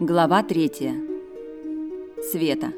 Глава третья. Света.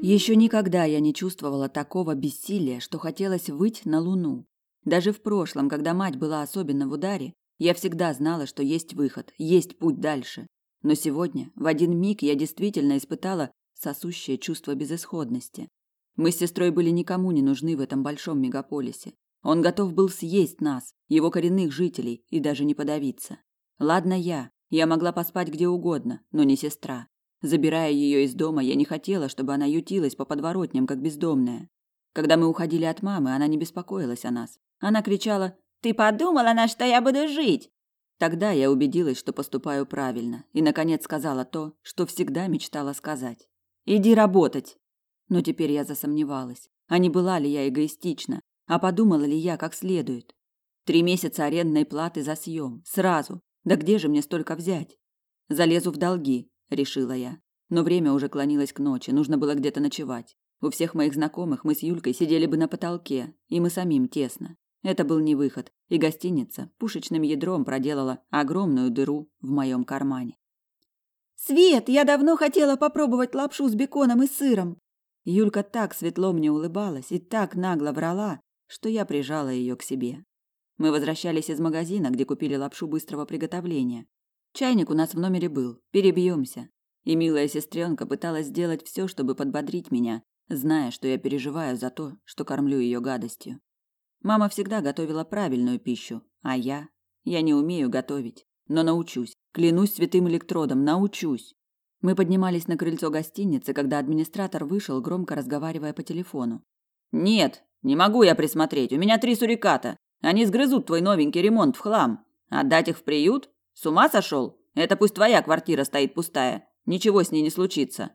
Еще никогда я не чувствовала такого бессилия, что хотелось выть на луну. Даже в прошлом, когда мать была особенно в ударе, я всегда знала, что есть выход, есть путь дальше. Но сегодня, в один миг, я действительно испытала сосущее чувство безысходности. Мы с сестрой были никому не нужны в этом большом мегаполисе. Он готов был съесть нас, его коренных жителей, и даже не подавиться. Ладно я, я могла поспать где угодно, но не сестра. Забирая ее из дома, я не хотела, чтобы она ютилась по подворотням, как бездомная. Когда мы уходили от мамы, она не беспокоилась о нас. Она кричала «Ты подумала, на что я буду жить?» Тогда я убедилась, что поступаю правильно, и, наконец, сказала то, что всегда мечтала сказать. «Иди работать!» Но теперь я засомневалась, а не была ли я эгоистична, а подумала ли я как следует. Три месяца арендной платы за съем, сразу, да где же мне столько взять? Залезу в долги, решила я. Но время уже клонилось к ночи, нужно было где-то ночевать. У всех моих знакомых мы с Юлькой сидели бы на потолке, и мы самим тесно. Это был не выход, и гостиница пушечным ядром проделала огромную дыру в моем кармане. Свет, я давно хотела попробовать лапшу с беконом и сыром. Юлька так светло мне улыбалась и так нагло врала, что я прижала ее к себе. Мы возвращались из магазина, где купили лапшу быстрого приготовления. Чайник у нас в номере был. Перебьемся. И милая сестренка пыталась сделать все, чтобы подбодрить меня, зная, что я переживаю за то, что кормлю ее гадостью. Мама всегда готовила правильную пищу, а я... Я не умею готовить, но научусь. Клянусь святым электродом, научусь. Мы поднимались на крыльцо гостиницы, когда администратор вышел, громко разговаривая по телефону. «Нет, не могу я присмотреть. У меня три суриката. Они сгрызут твой новенький ремонт в хлам. Отдать их в приют? С ума сошел? Это пусть твоя квартира стоит пустая. Ничего с ней не случится.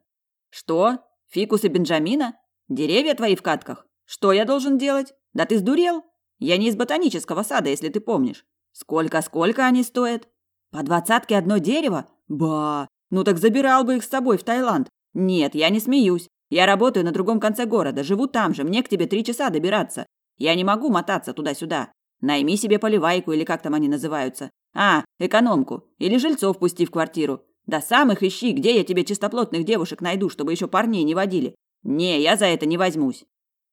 Что? Фикусы Бенджамина? Деревья твои в катках? Что я должен делать? Да ты сдурел? Я не из ботанического сада, если ты помнишь. Сколько-сколько они стоят? По двадцатке одно дерево? Ба! Ну так забирал бы их с собой в Таиланд. Нет, я не смеюсь. Я работаю на другом конце города, живу там же, мне к тебе три часа добираться. Я не могу мотаться туда-сюда. Найми себе поливайку или как там они называются. А, экономку. Или жильцов пусти в квартиру. Да сам их ищи, где я тебе чистоплотных девушек найду, чтобы еще парней не водили. Не, я за это не возьмусь.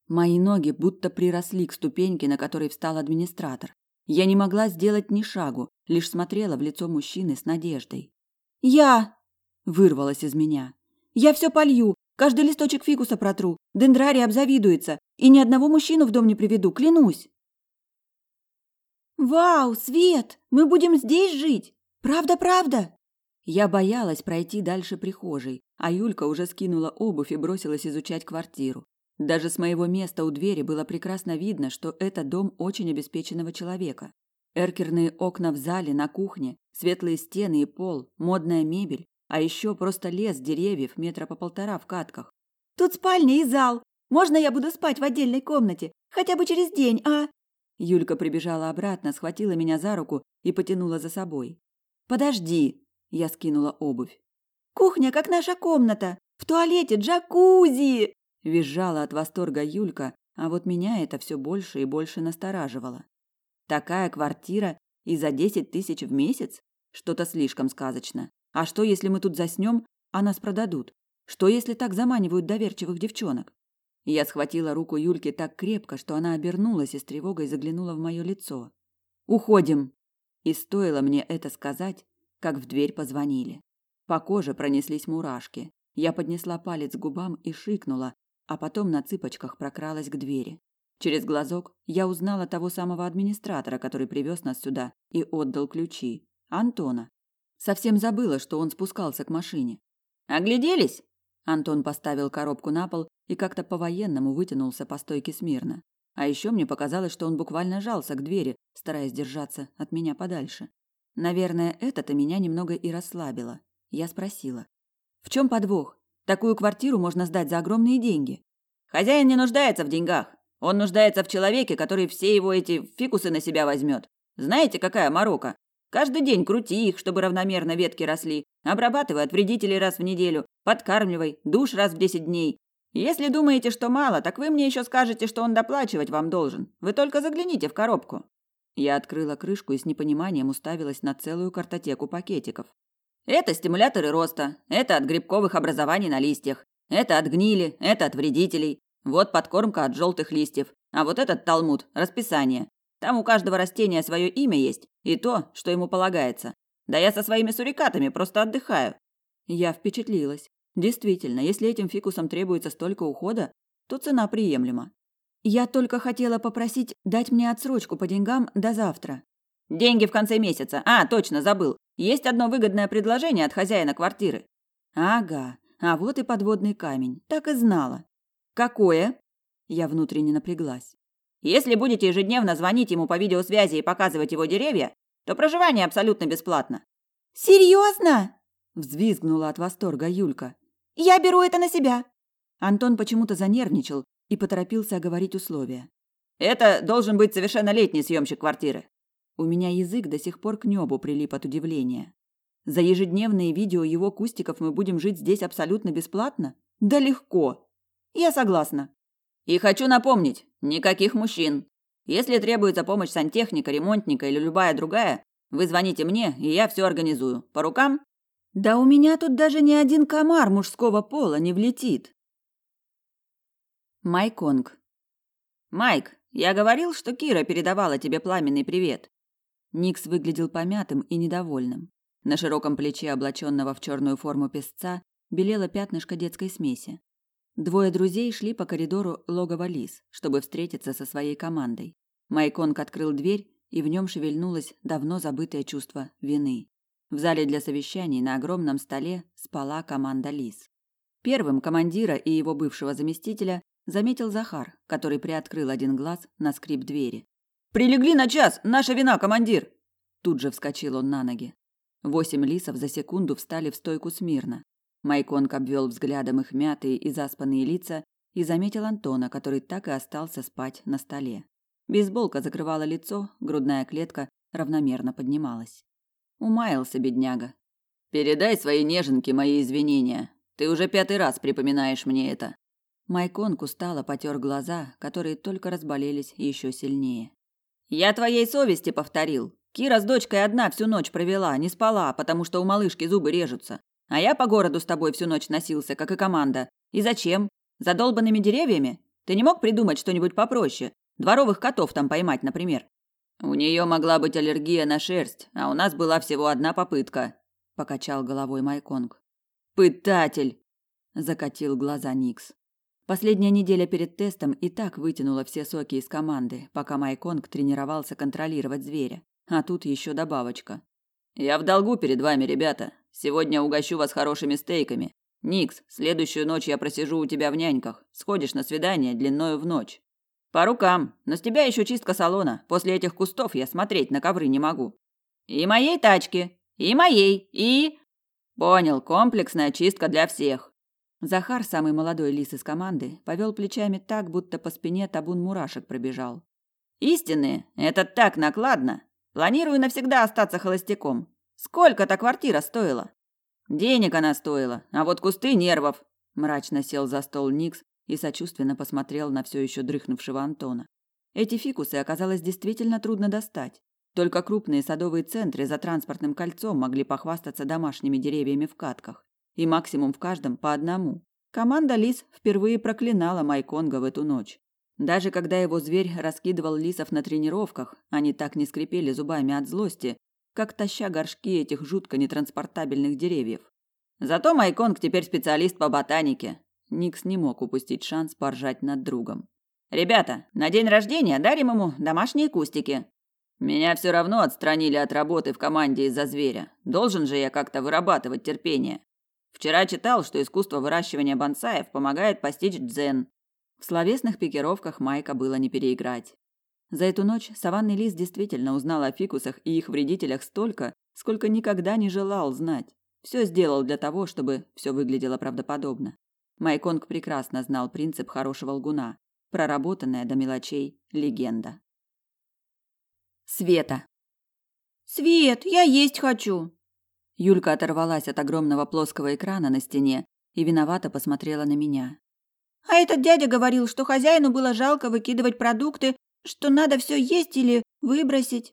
Мои ноги будто приросли к ступеньке, на которой встал администратор. Я не могла сделать ни шагу, лишь смотрела в лицо мужчины с надеждой. «Я!» – вырвалось из меня. «Я все полью, каждый листочек фикуса протру, дендрарий обзавидуется, и ни одного мужчину в дом не приведу, клянусь. Вау, Свет, мы будем здесь жить. Правда, правда? Я боялась пройти дальше прихожей, а Юлька уже скинула обувь и бросилась изучать квартиру. Даже с моего места у двери было прекрасно видно, что это дом очень обеспеченного человека. Эркерные окна в зале, на кухне, светлые стены и пол, модная мебель, а еще просто лес деревьев метра по полтора в катках. Тут спальня и зал, можно я буду спать в отдельной комнате? Хотя бы через день, а?» Юлька прибежала обратно, схватила меня за руку и потянула за собой. «Подожди!» – я скинула обувь. «Кухня, как наша комната! В туалете джакузи!» – визжала от восторга Юлька, а вот меня это все больше и больше настораживало. «Такая квартира и за десять тысяч в месяц? Что-то слишком сказочно. А что, если мы тут заснем, а нас продадут? Что, если так заманивают доверчивых девчонок? Я схватила руку Юльки так крепко, что она обернулась и с тревогой заглянула в мое лицо. «Уходим!» И стоило мне это сказать, как в дверь позвонили. По коже пронеслись мурашки. Я поднесла палец к губам и шикнула, а потом на цыпочках прокралась к двери. Через глазок я узнала того самого администратора, который привез нас сюда и отдал ключи. Антона. Совсем забыла, что он спускался к машине. «Огляделись?» Антон поставил коробку на пол и как-то по-военному вытянулся по стойке смирно. А еще мне показалось, что он буквально жался к двери, стараясь держаться от меня подальше. Наверное, это-то меня немного и расслабило. Я спросила. «В чем подвох? Такую квартиру можно сдать за огромные деньги». «Хозяин не нуждается в деньгах. Он нуждается в человеке, который все его эти фикусы на себя возьмет. Знаете, какая морока? Каждый день крути их, чтобы равномерно ветки росли. Обрабатывай от вредителей раз в неделю. Подкармливай. Душ раз в десять дней. Если думаете, что мало, так вы мне еще скажете, что он доплачивать вам должен. Вы только загляните в коробку. Я открыла крышку и с непониманием уставилась на целую картотеку пакетиков. Это стимуляторы роста, это от грибковых образований на листьях, это от гнили, это от вредителей. Вот подкормка от желтых листьев, а вот этот талмуд – расписание. Там у каждого растения свое имя есть и то, что ему полагается. Да я со своими сурикатами просто отдыхаю. Я впечатлилась. Действительно, если этим фикусам требуется столько ухода, то цена приемлема. Я только хотела попросить дать мне отсрочку по деньгам до завтра. Деньги в конце месяца. А, точно, забыл. Есть одно выгодное предложение от хозяина квартиры. Ага, а вот и подводный камень. Так и знала. Какое? Я внутренне напряглась. Если будете ежедневно звонить ему по видеосвязи и показывать его деревья, то проживание абсолютно бесплатно. Серьезно? Взвизгнула от восторга Юлька. Я беру это на себя. Антон почему-то занервничал и поторопился оговорить условия. Это должен быть совершеннолетний съемщик квартиры. У меня язык до сих пор к небу прилип от удивления. За ежедневные видео его кустиков мы будем жить здесь абсолютно бесплатно? Да легко. Я согласна. И хочу напомнить, никаких мужчин. Если требуется помощь сантехника, ремонтника или любая другая, вы звоните мне, и я все организую. По рукам? Да у меня тут даже ни один комар мужского пола не влетит. Майконг. Майк, я говорил, что Кира передавала тебе пламенный привет. Никс выглядел помятым и недовольным. На широком плече, облаченного в черную форму песца, белело пятнышко детской смеси. Двое друзей шли по коридору логова Лис, чтобы встретиться со своей командой. Майконг открыл дверь, и в нем шевельнулось давно забытое чувство вины. В зале для совещаний на огромном столе спала команда Лис. Первым командира и его бывшего заместителя заметил Захар, который приоткрыл один глаз на скрип двери. Прилегли на час, наша вина, командир. Тут же вскочил он на ноги. Восемь лисов за секунду встали в стойку смирно. Майконг обвел взглядом их мятые и заспанные лица и заметил Антона, который так и остался спать на столе. Бейсболка закрывала лицо, грудная клетка равномерно поднималась. Умаялся бедняга. Передай своей неженке мои извинения. Ты уже пятый раз припоминаешь мне это. Майконг устало потер глаза, которые только разболелись еще сильнее. Я твоей совести повторил. Кира с дочкой одна всю ночь провела, не спала, потому что у малышки зубы режутся. А я по городу с тобой всю ночь носился, как и команда. И зачем? За долбанными деревьями? Ты не мог придумать что-нибудь попроще? Дворовых котов там поймать, например. У нее могла быть аллергия на шерсть, а у нас была всего одна попытка, покачал головой Майконг. Пытатель, закатил глаза Никс. Последняя неделя перед тестом и так вытянула все соки из команды, пока Майконг тренировался контролировать зверя. А тут еще добавочка. «Я в долгу перед вами, ребята. Сегодня угощу вас хорошими стейками. Никс, следующую ночь я просижу у тебя в няньках. Сходишь на свидание длиною в ночь. По рукам. Но с тебя еще чистка салона. После этих кустов я смотреть на ковры не могу. И моей тачки. И моей. И... Понял, комплексная чистка для всех. Захар, самый молодой лис из команды, повел плечами так, будто по спине табун мурашек пробежал. Истинные, это так накладно. Планирую навсегда остаться холостяком. Сколько-то квартира стоила? Денег она стоила, а вот кусты нервов. Мрачно сел за стол Никс и сочувственно посмотрел на все еще дрыхнувшего Антона. Эти фикусы оказалось действительно трудно достать. Только крупные садовые центры за транспортным кольцом могли похвастаться домашними деревьями в катках и максимум в каждом по одному. Команда лис впервые проклинала Майконга в эту ночь. Даже когда его зверь раскидывал лисов на тренировках, они так не скрипели зубами от злости, как таща горшки этих жутко нетранспортабельных деревьев. Зато Майконг теперь специалист по ботанике. Никс не мог упустить шанс поржать над другом. Ребята, на день рождения дарим ему домашние кустики. Меня все равно отстранили от работы в команде из-за зверя. Должен же я как-то вырабатывать терпение. Вчера читал, что искусство выращивания бонсаев помогает постичь дзен. В словесных пикировках Майка было не переиграть. За эту ночь саванный лис действительно узнал о фикусах и их вредителях столько, сколько никогда не желал знать. Все сделал для того, чтобы все выглядело правдоподобно. Майконг прекрасно знал принцип хорошего лгуна, проработанная до мелочей легенда. Света. Свет, я есть хочу. Юлька оторвалась от огромного плоского экрана на стене и виновато посмотрела на меня. А этот дядя говорил, что хозяину было жалко выкидывать продукты, что надо все есть или выбросить.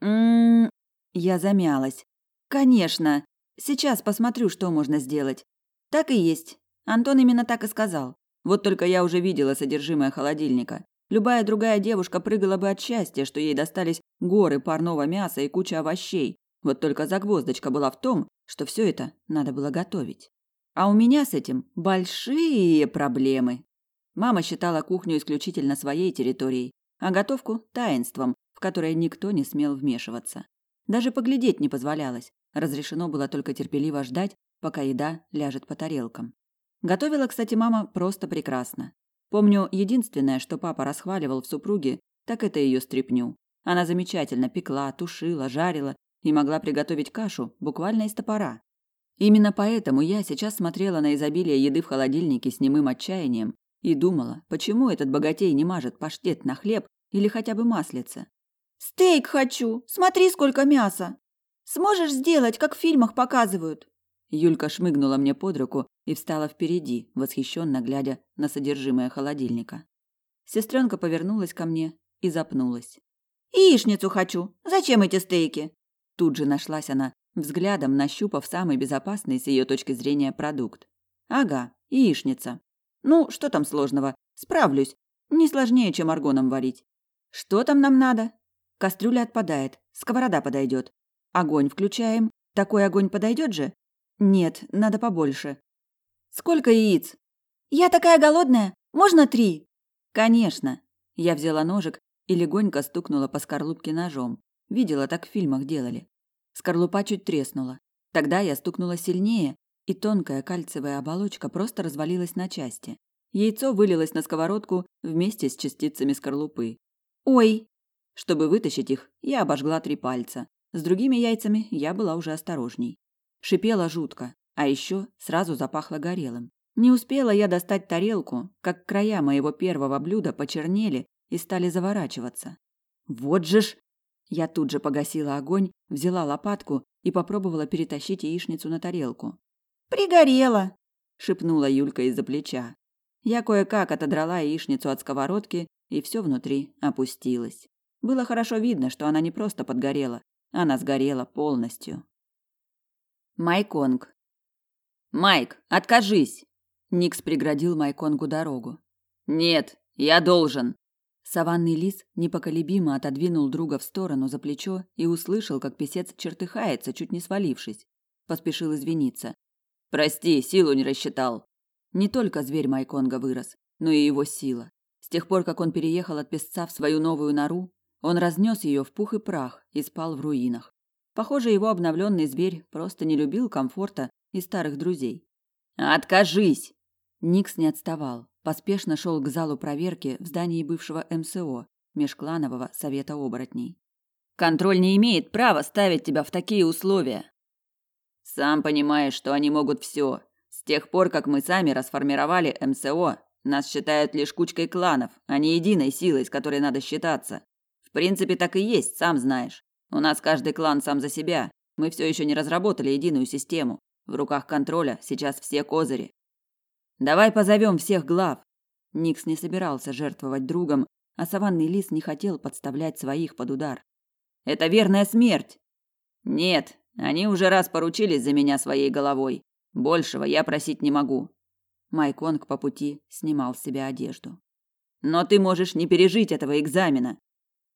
М-м, я замялась. Конечно. Сейчас посмотрю, что можно сделать. Так и есть. Антон именно так и сказал. Вот только я уже видела содержимое холодильника. Любая другая девушка прыгала бы от счастья, что ей достались горы парного мяса и куча овощей. Вот только загвоздочка была в том, что все это надо было готовить. А у меня с этим большие проблемы. Мама считала кухню исключительно своей территорией, а готовку – таинством, в которое никто не смел вмешиваться. Даже поглядеть не позволялось. Разрешено было только терпеливо ждать, пока еда ляжет по тарелкам. Готовила, кстати, мама просто прекрасно. Помню, единственное, что папа расхваливал в супруге, так это ее стряпню. Она замечательно пекла, тушила, жарила и могла приготовить кашу буквально из топора. Именно поэтому я сейчас смотрела на изобилие еды в холодильнике с немым отчаянием и думала, почему этот богатей не мажет паштет на хлеб или хотя бы маслице. «Стейк хочу! Смотри, сколько мяса! Сможешь сделать, как в фильмах показывают?» Юлька шмыгнула мне под руку и встала впереди, восхищенно глядя на содержимое холодильника. Сестренка повернулась ко мне и запнулась. «Яичницу хочу! Зачем эти стейки?» Тут же нашлась она, взглядом нащупав самый безопасный с ее точки зрения продукт. «Ага, яичница. Ну, что там сложного? Справлюсь. Не сложнее, чем аргоном варить. Что там нам надо? Кастрюля отпадает, сковорода подойдет. Огонь включаем. Такой огонь подойдет же? Нет, надо побольше. Сколько яиц? Я такая голодная. Можно три? Конечно. Я взяла ножик и легонько стукнула по скорлупке ножом. Видела, так в фильмах делали. Скорлупа чуть треснула. Тогда я стукнула сильнее, и тонкая кальциевая оболочка просто развалилась на части. Яйцо вылилось на сковородку вместе с частицами скорлупы. Ой! Чтобы вытащить их, я обожгла три пальца. С другими яйцами я была уже осторожней. Шипела жутко, а еще сразу запахло горелым. Не успела я достать тарелку, как края моего первого блюда почернели и стали заворачиваться. Вот же ж! Я тут же погасила огонь, взяла лопатку и попробовала перетащить яичницу на тарелку. «Пригорело!» – шепнула Юлька из-за плеча. Я кое-как отодрала яичницу от сковородки, и все внутри опустилось. Было хорошо видно, что она не просто подгорела, она сгорела полностью. Майконг. «Майк, откажись!» Никс преградил Майконгу дорогу. «Нет, я должен!» Саванный лис непоколебимо отодвинул друга в сторону за плечо и услышал, как писец чертыхается, чуть не свалившись. Поспешил извиниться. «Прости, силу не рассчитал!» Не только зверь Майконга вырос, но и его сила. С тех пор, как он переехал от песца в свою новую нору, он разнес ее в пух и прах и спал в руинах. Похоже, его обновленный зверь просто не любил комфорта и старых друзей. «Откажись!» Никс не отставал, поспешно шел к залу проверки в здании бывшего МСО, межкланового совета оборотней. «Контроль не имеет права ставить тебя в такие условия!» «Сам понимаешь, что они могут все. С тех пор, как мы сами расформировали МСО, нас считают лишь кучкой кланов, а не единой силой, с которой надо считаться. В принципе, так и есть, сам знаешь. У нас каждый клан сам за себя. Мы все еще не разработали единую систему. В руках контроля сейчас все козыри. Давай позовем всех глав. Никс не собирался жертвовать другом, а саванный лис не хотел подставлять своих под удар. Это верная смерть. Нет, они уже раз поручились за меня своей головой. Большего я просить не могу. Майконг по пути снимал с себя одежду. Но ты можешь не пережить этого экзамена.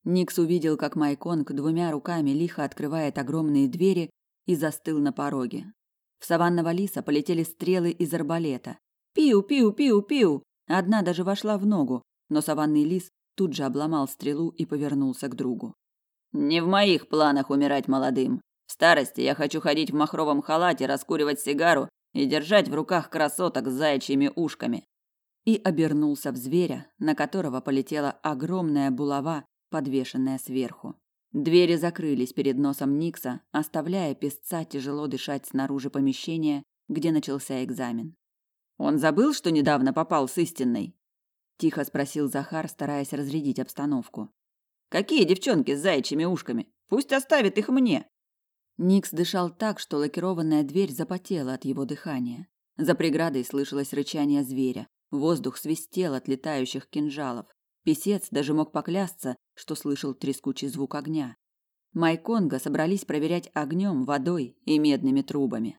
Никс увидел, как Майконг двумя руками лихо открывает огромные двери и застыл на пороге. В саванного лиса полетели стрелы из арбалета. Пиу, пиу, пиу, пиу. Одна даже вошла в ногу, но саванный лис тут же обломал стрелу и повернулся к другу. Не в моих планах умирать молодым. В старости я хочу ходить в махровом халате, раскуривать сигару и держать в руках красоток с заячьими ушками. И обернулся в зверя, на которого полетела огромная булава подвешенная сверху. Двери закрылись перед носом Никса, оставляя песца тяжело дышать снаружи помещения, где начался экзамен. Он забыл, что недавно попал с истинной? Тихо спросил Захар, стараясь разрядить обстановку. Какие девчонки с заячьими ушками? Пусть оставит их мне. Никс дышал так, что лакированная дверь запотела от его дыхания. За преградой слышалось рычание зверя. Воздух свистел от летающих кинжалов. Песец даже мог поклясться, что слышал трескучий звук огня. Майконга собрались проверять огнем, водой и медными трубами.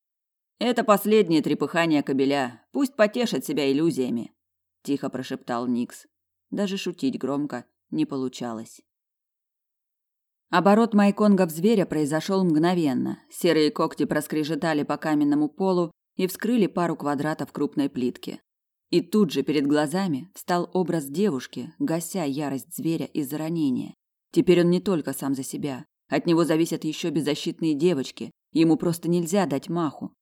Это последнее трепыхание кобеля. Пусть потешит себя иллюзиями, тихо прошептал Никс. Даже шутить громко не получалось. Оборот Майконга в зверя произошел мгновенно. Серые когти проскрежетали по каменному полу и вскрыли пару квадратов крупной плитки. И тут же перед глазами встал образ девушки, гася ярость зверя из-за ранения. Теперь он не только сам за себя. От него зависят еще беззащитные девочки. Ему просто нельзя дать маху.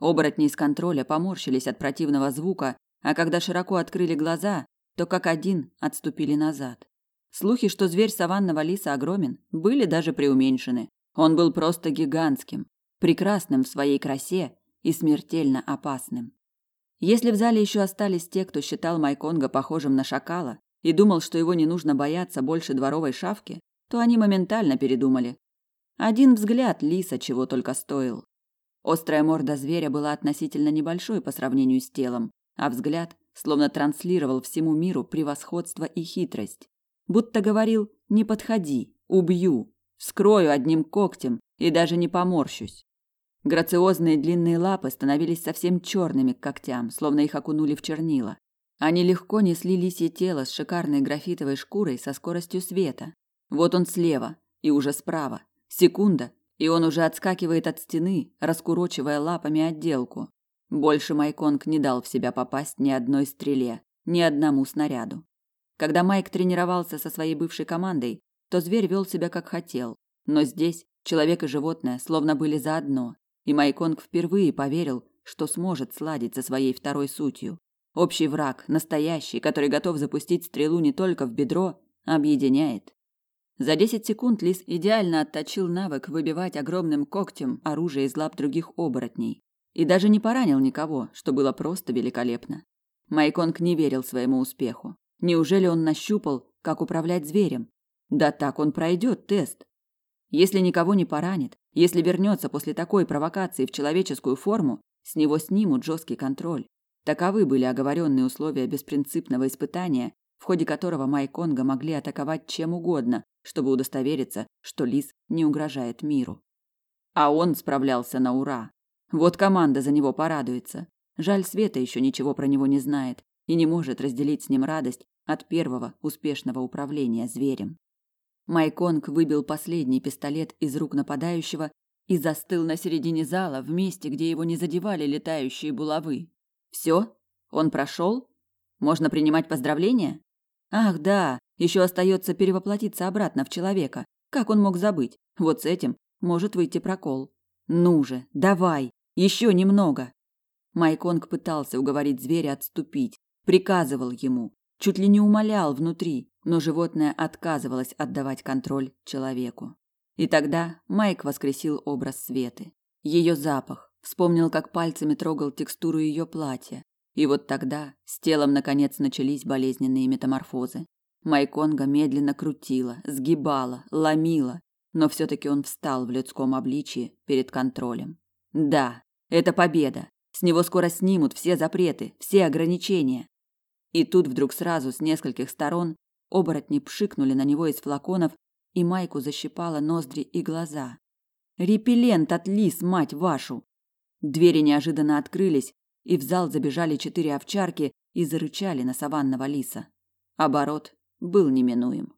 Оборотни из контроля поморщились от противного звука, а когда широко открыли глаза, то как один отступили назад. Слухи, что зверь саванного лиса огромен, были даже преуменьшены. Он был просто гигантским, прекрасным в своей красе и смертельно опасным. Если в зале еще остались те, кто считал Майконга похожим на шакала и думал, что его не нужно бояться больше дворовой шавки, то они моментально передумали. Один взгляд лиса чего только стоил. Острая морда зверя была относительно небольшой по сравнению с телом, а взгляд словно транслировал всему миру превосходство и хитрость. Будто говорил «не подходи, убью, вскрою одним когтем и даже не поморщусь». Грациозные длинные лапы становились совсем черными к когтям, словно их окунули в чернила. Они легко несли лисье тело с шикарной графитовой шкурой со скоростью света. Вот он слева и уже справа. Секунда, и он уже отскакивает от стены, раскурочивая лапами отделку. Больше Майконг не дал в себя попасть ни одной стреле, ни одному снаряду. Когда Майк тренировался со своей бывшей командой, то зверь вел себя как хотел, но здесь человек и животное словно были заодно, и Майконг впервые поверил, что сможет сладить со своей второй сутью. Общий враг, настоящий, который готов запустить стрелу не только в бедро, объединяет. За 10 секунд Лис идеально отточил навык выбивать огромным когтем оружие из лап других оборотней. И даже не поранил никого, что было просто великолепно. Майконг не верил своему успеху. Неужели он нащупал, как управлять зверем? Да так он пройдет тест. Если никого не поранит, если вернется после такой провокации в человеческую форму, с него снимут жесткий контроль. Таковы были оговоренные условия беспринципного испытания, в ходе которого Майконга могли атаковать чем угодно, чтобы удостовериться, что лис не угрожает миру. А он справлялся на ура. Вот команда за него порадуется. Жаль, Света еще ничего про него не знает и не может разделить с ним радость от первого успешного управления зверем. Майконг выбил последний пистолет из рук нападающего и застыл на середине зала, в месте, где его не задевали летающие булавы. Все? Он прошел? Можно принимать поздравления? Ах, да, еще остается перевоплотиться обратно в человека. Как он мог забыть? Вот с этим может выйти прокол. Ну же, давай, еще немного. Майконг пытался уговорить зверя отступить, приказывал ему, чуть ли не умолял внутри, но животное отказывалось отдавать контроль человеку. И тогда Майк воскресил образ Светы. Ее запах, вспомнил, как пальцами трогал текстуру ее платья. И вот тогда с телом наконец начались болезненные метаморфозы. Майконга медленно крутила, сгибала, ломила, но все таки он встал в людском обличии перед контролем. Да, это победа. С него скоро снимут все запреты, все ограничения. И тут вдруг сразу с нескольких сторон оборотни пшикнули на него из флаконов, и Майку защипало ноздри и глаза. Репеллент от лис, мать вашу! Двери неожиданно открылись, и в зал забежали четыре овчарки и зарычали на саванного лиса. Оборот был неминуем.